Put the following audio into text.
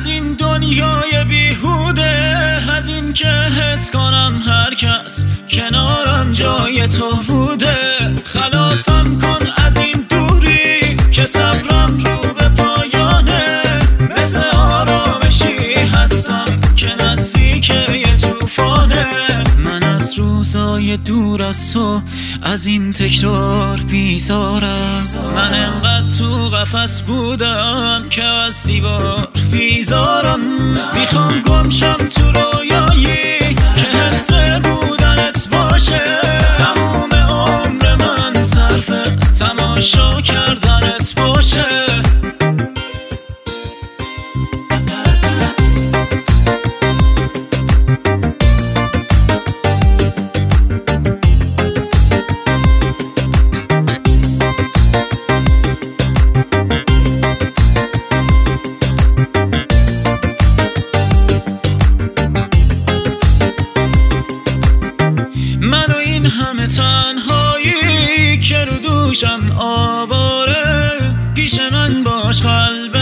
از این دنیای بیهوده از این که حس کنم هر کس کنارم جای تو بوده. روزای دور از تو از این تکرار بیزارم. من انقدر تو قفس بودم که از دیوار بیزارم. می‌خوام گمشم تو رویایی که حس بودنت باشه. تموم عمر من صرف تماشا کردنت باشه. غم تنهایی که رو دوشم آواره پیش من باش قلب